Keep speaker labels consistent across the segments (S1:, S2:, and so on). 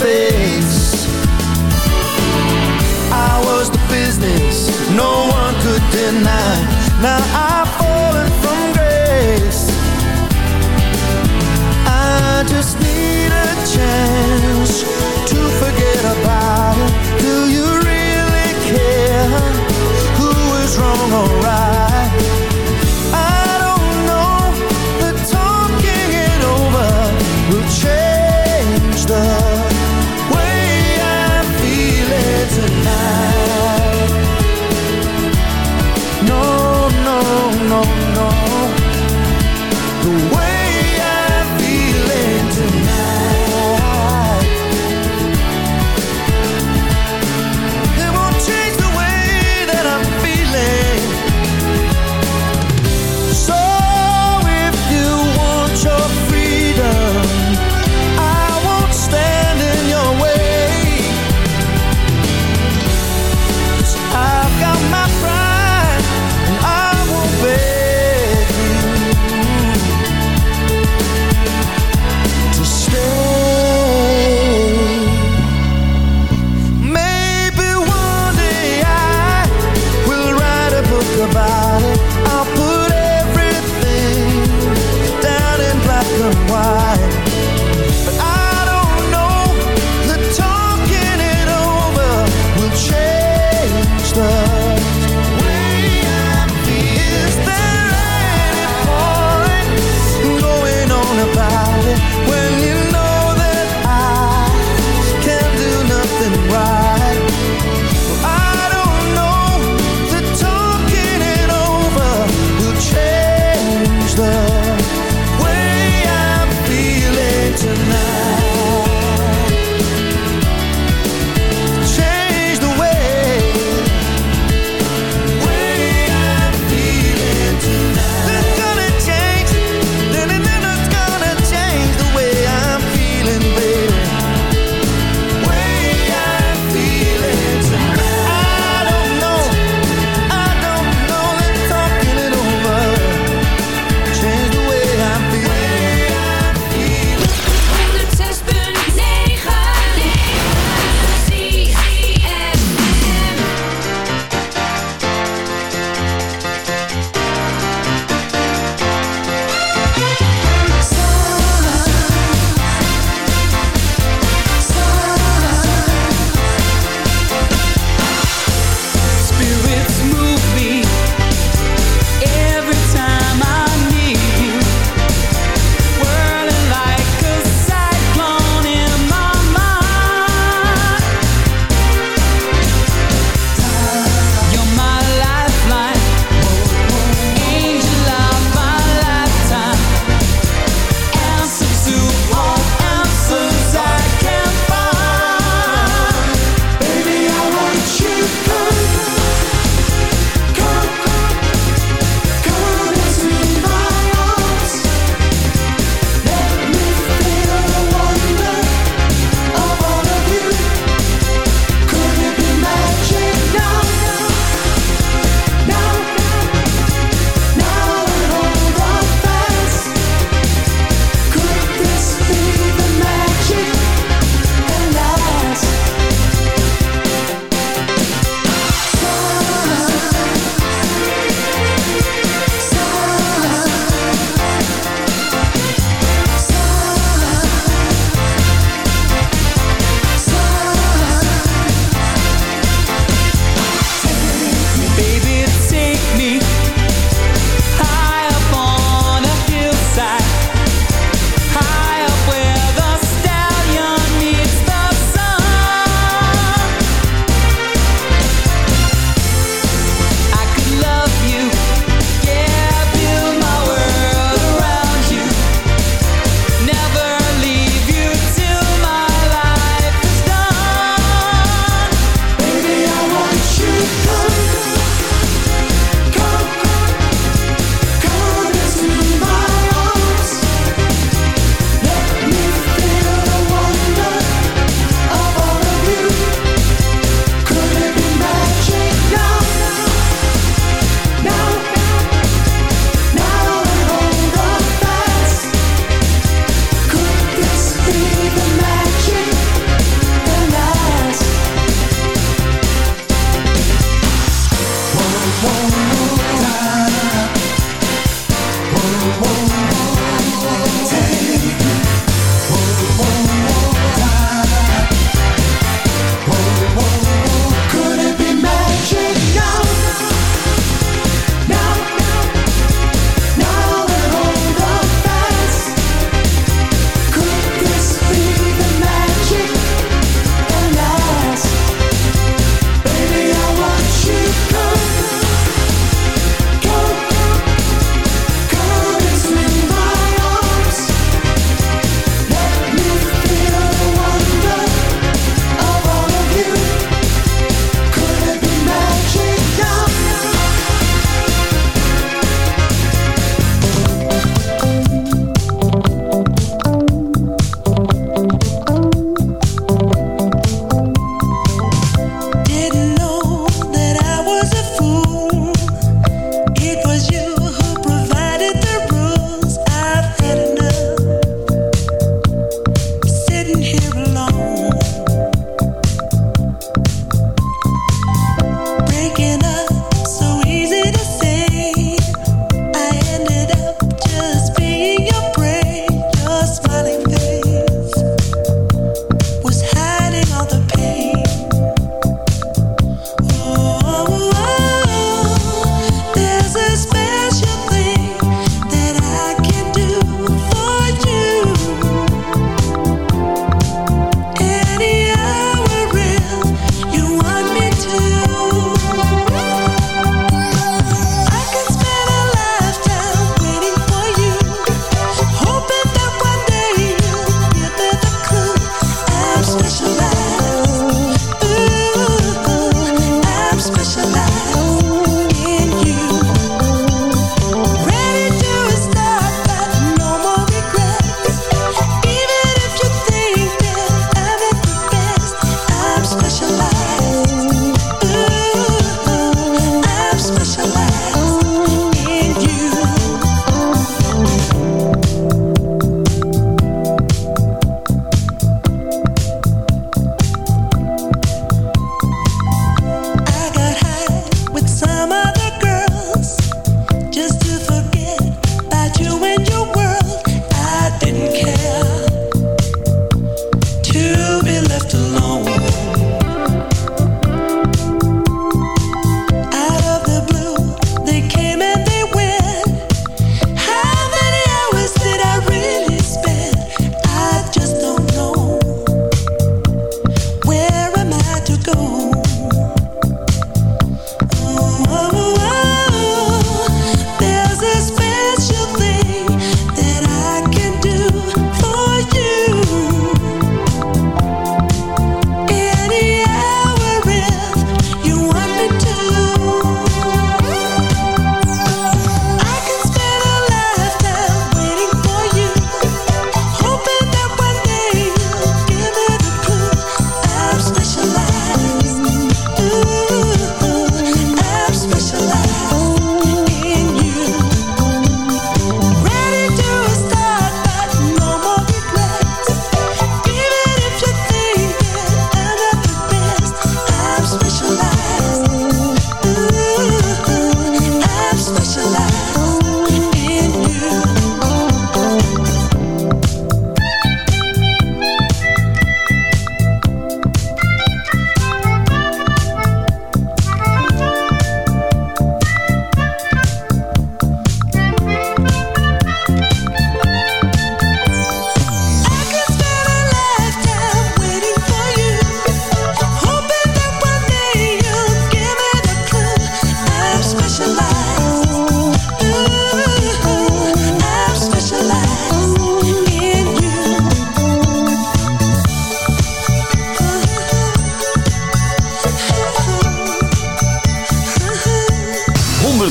S1: face. I
S2: was the
S3: business no one could deny. Now I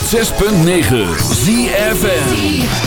S4: 106.9 ZFN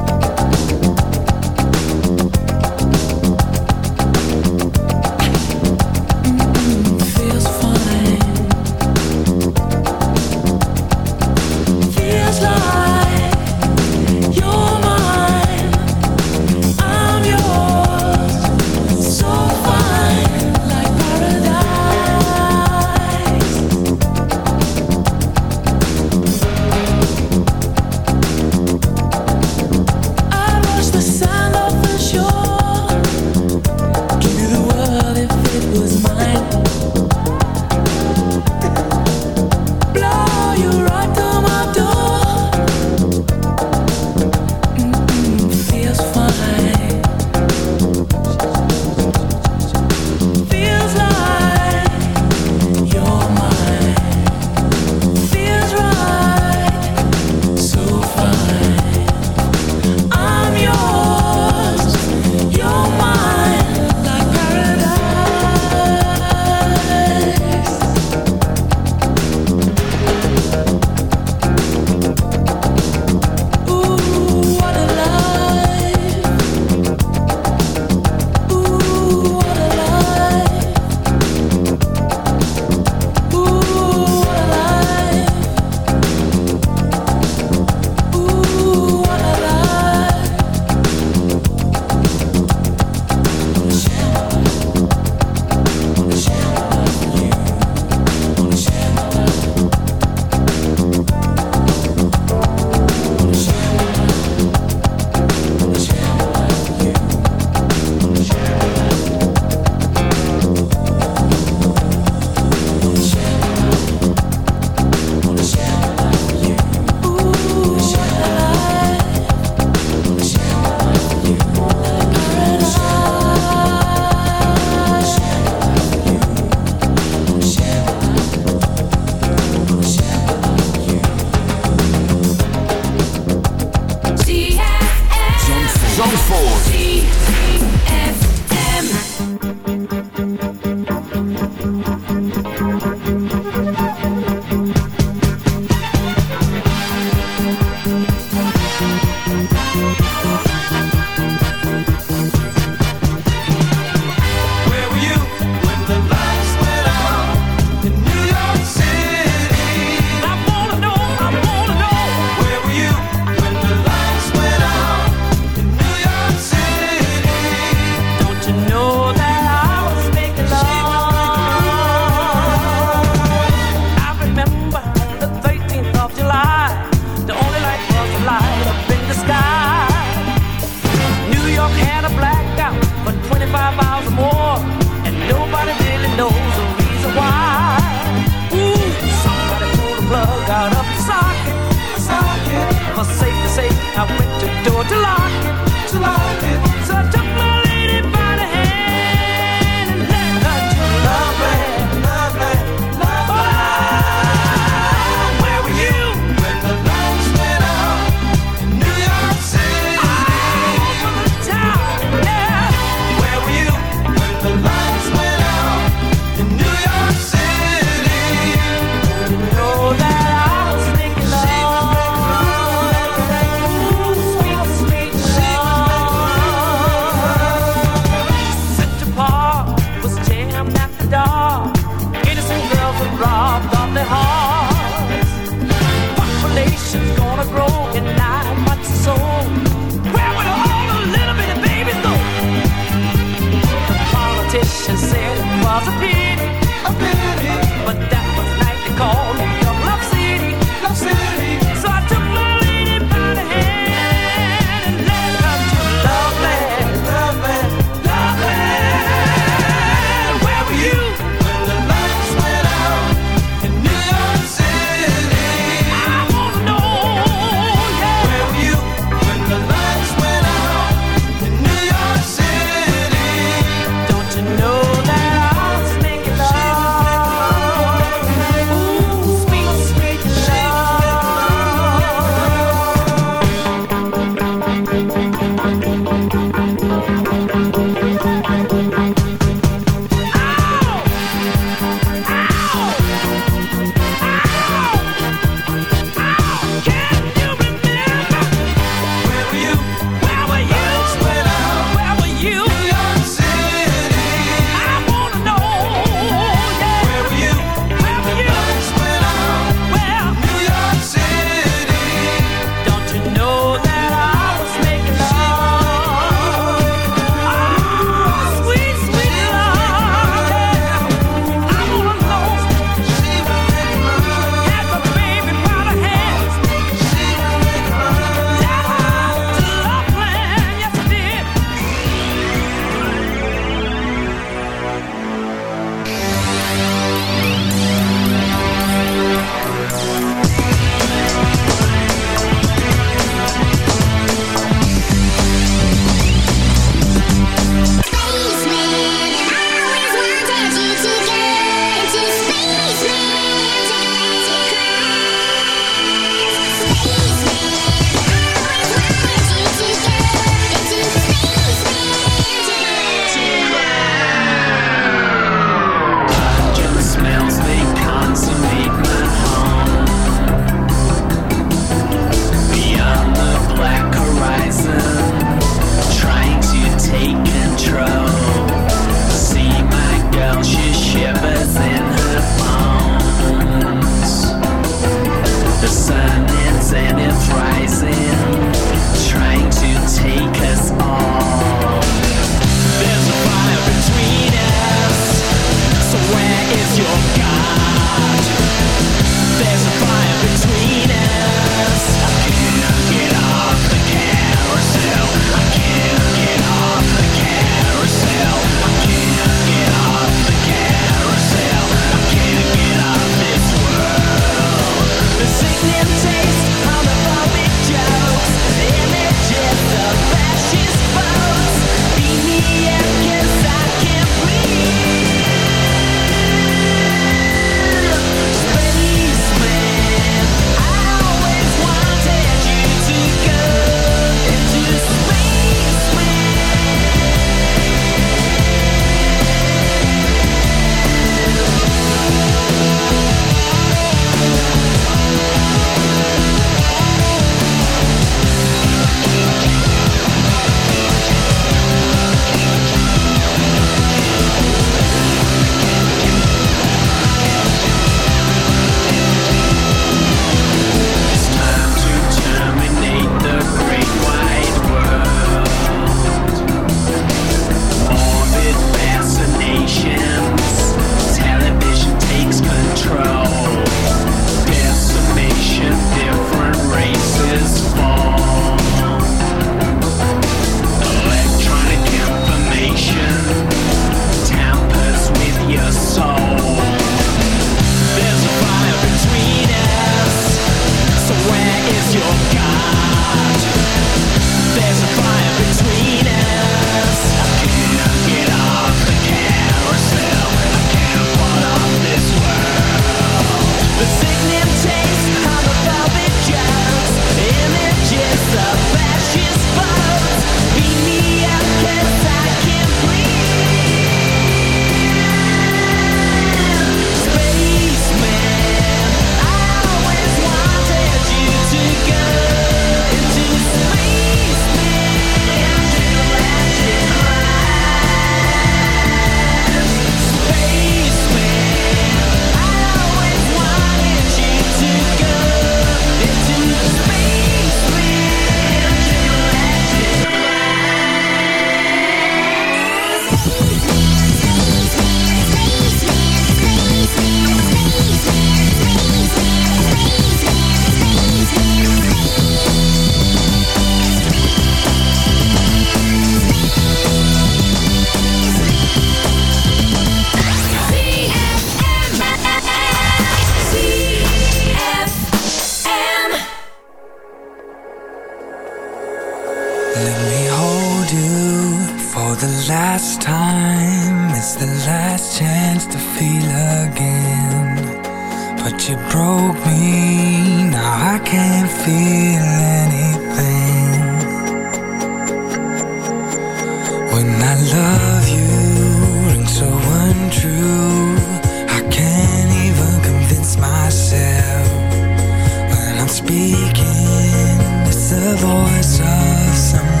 S5: speaking, it's the voice of someone.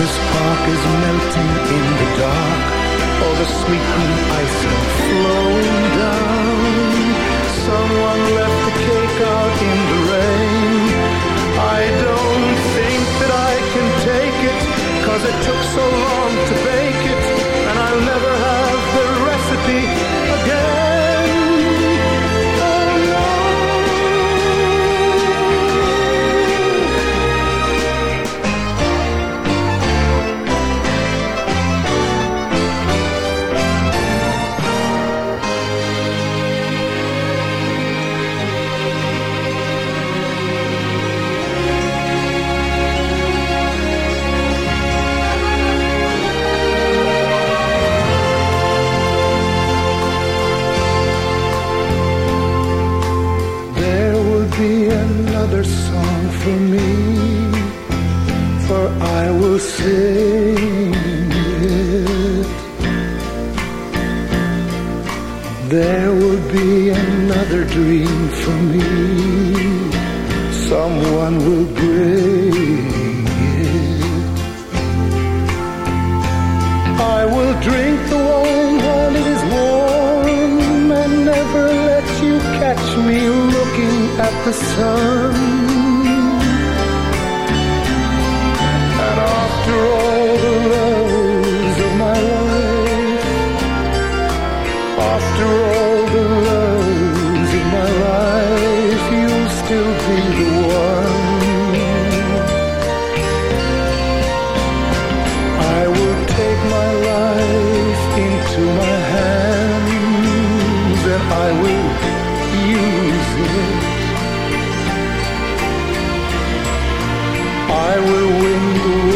S2: This park is melting in the dark. All the sweet I will win the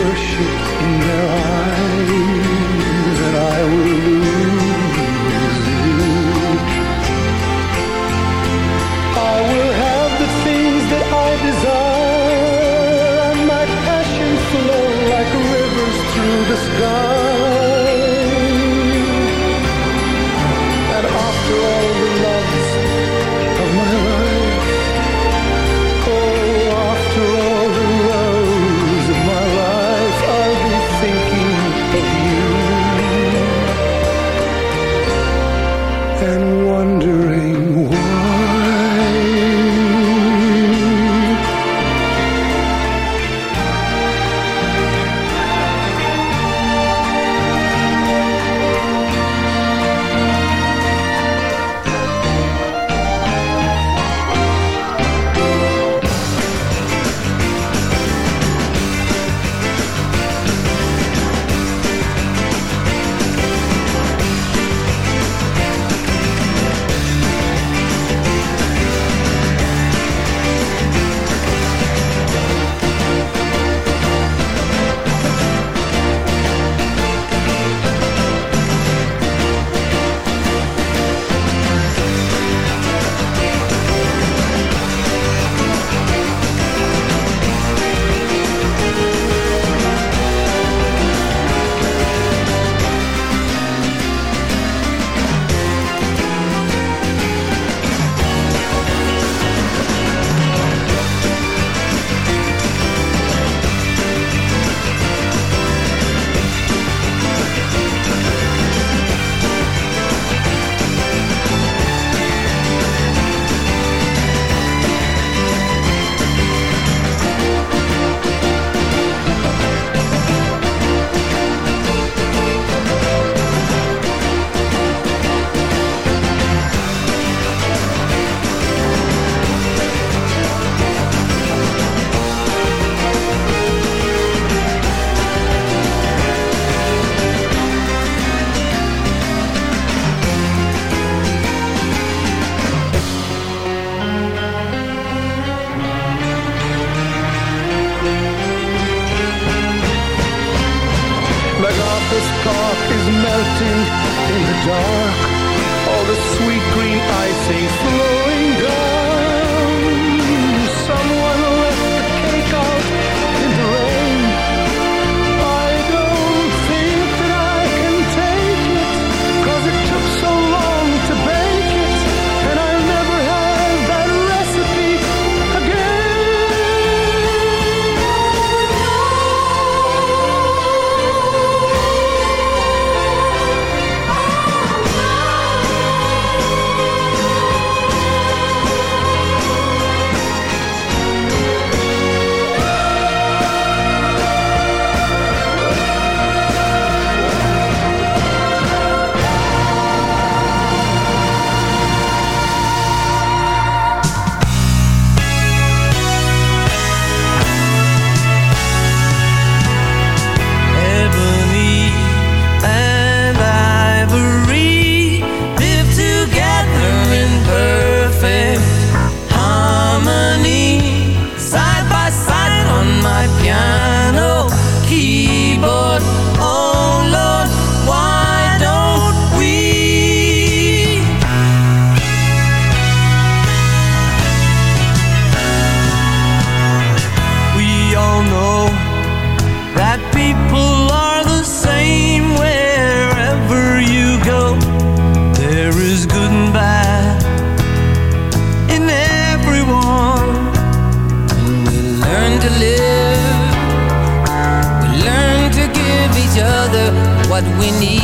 S6: we need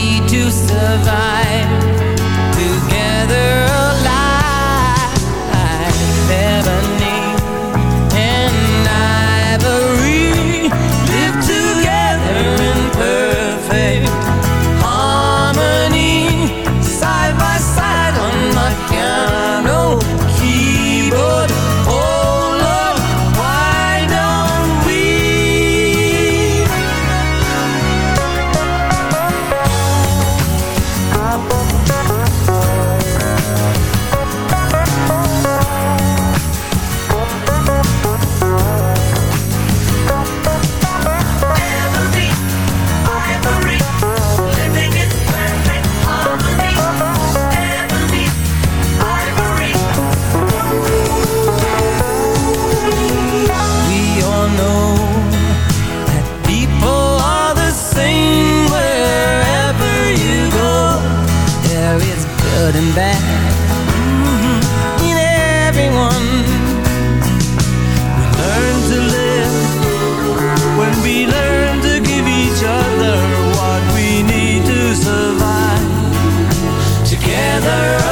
S6: together.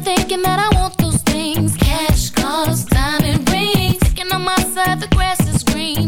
S7: thinking that I want those things. Cash, cars, diamond rings. Thinking on my side the grass is green.